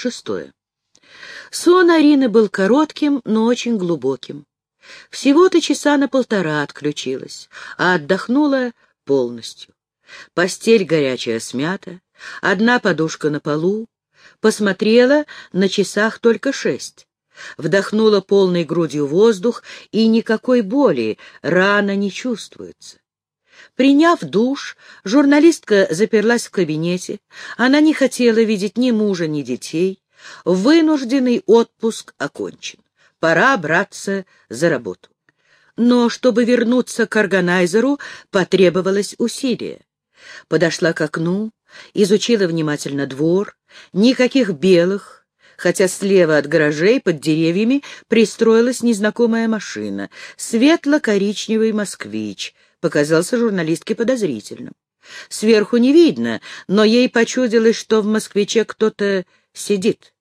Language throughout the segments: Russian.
Шестое. Сон Арины был коротким, но очень глубоким. Всего-то часа на полтора отключилась, а отдохнула полностью. Постель горячая смята, одна подушка на полу. Посмотрела, на часах только шесть. Вдохнула полной грудью воздух, и никакой боли, рана не чувствуется. Приняв душ, журналистка заперлась в кабинете. Она не хотела видеть ни мужа, ни детей. Вынужденный отпуск окончен. Пора браться за работу. Но чтобы вернуться к органайзеру, потребовалось усилие. Подошла к окну, изучила внимательно двор. Никаких белых, хотя слева от гаражей под деревьями пристроилась незнакомая машина. Светло-коричневый москвич показался журналистке подозрительным. Сверху не видно, но ей почудилось, что в москвиче кто-то сидит.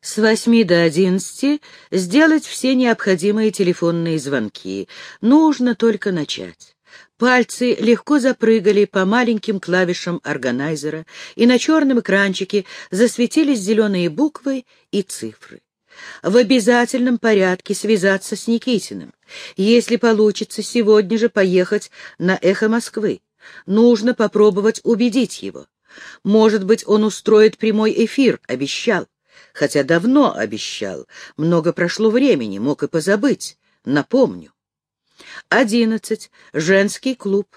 С восьми до одиннадцати сделать все необходимые телефонные звонки. Нужно только начать. Пальцы легко запрыгали по маленьким клавишам органайзера, и на черном экранчике засветились зеленые буквы и цифры. В обязательном порядке связаться с Никитиным. Если получится, сегодня же поехать на «Эхо Москвы». Нужно попробовать убедить его. Может быть, он устроит прямой эфир, обещал. Хотя давно обещал. Много прошло времени, мог и позабыть. Напомню. Одиннадцать. Женский клуб.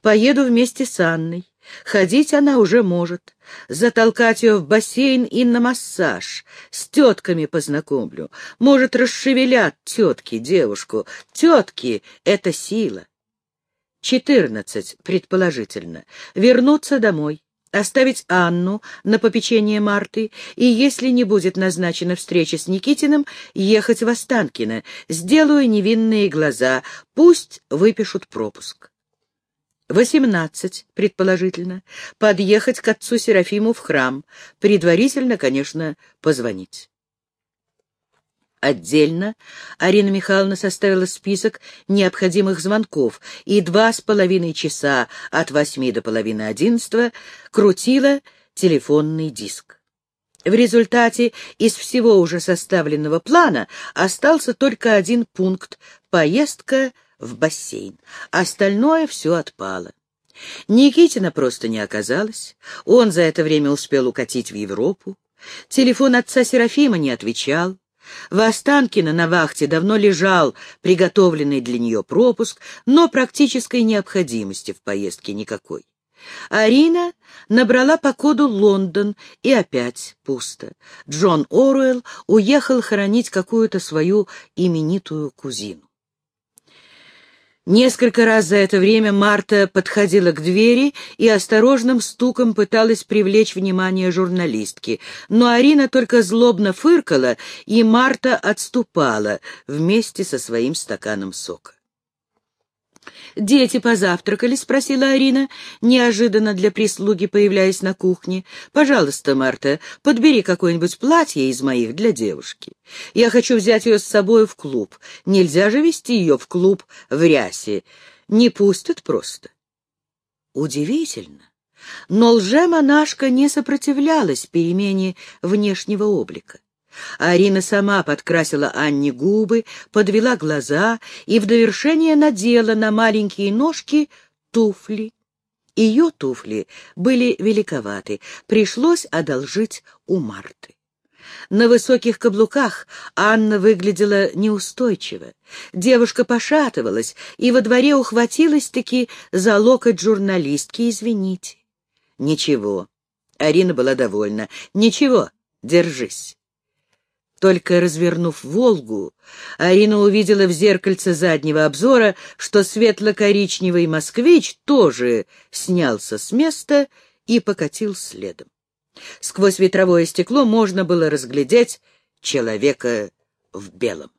Поеду вместе с Анной. Ходить она уже может. Затолкать ее в бассейн и на массаж. С тетками познакомлю. Может, расшевелят тетки девушку. Тетки — это сила. Четырнадцать, предположительно. Вернуться домой оставить Анну на попечение Марты и, если не будет назначена встреча с Никитиным, ехать в Останкино. Сделаю невинные глаза, пусть выпишут пропуск. Восемнадцать, предположительно, подъехать к отцу Серафиму в храм, предварительно, конечно, позвонить. Отдельно Арина Михайловна составила список необходимых звонков и два с половиной часа от восьми до половины одиннадцатого крутила телефонный диск. В результате из всего уже составленного плана остался только один пункт — поездка в бассейн. Остальное все отпало. Никитина просто не оказалось. Он за это время успел укатить в Европу. Телефон отца Серафима не отвечал. В Останкино на вахте давно лежал приготовленный для нее пропуск, но практической необходимости в поездке никакой. Арина набрала по коду Лондон, и опять пусто. Джон Оруэлл уехал хоронить какую-то свою именитую кузину. Несколько раз за это время Марта подходила к двери и осторожным стуком пыталась привлечь внимание журналистки, но Арина только злобно фыркала, и Марта отступала вместе со своим стаканом сока. «Дети позавтракали?» — спросила Арина, неожиданно для прислуги появляясь на кухне. «Пожалуйста, Марта, подбери какое-нибудь платье из моих для девушки. Я хочу взять ее с собой в клуб. Нельзя же вести ее в клуб в рясе. Не пустят просто». Удивительно. Но лже-монашка не сопротивлялась перемене внешнего облика. Арина сама подкрасила Анне губы, подвела глаза и в довершение надела на маленькие ножки туфли. Ее туфли были великоваты, пришлось одолжить у Марты. На высоких каблуках Анна выглядела неустойчиво. Девушка пошатывалась и во дворе ухватилась-таки за локоть журналистки, извините. Ничего, Арина была довольна. Ничего, держись. Только развернув «Волгу», Арина увидела в зеркальце заднего обзора, что светло-коричневый москвич тоже снялся с места и покатил следом. Сквозь ветровое стекло можно было разглядеть человека в белом.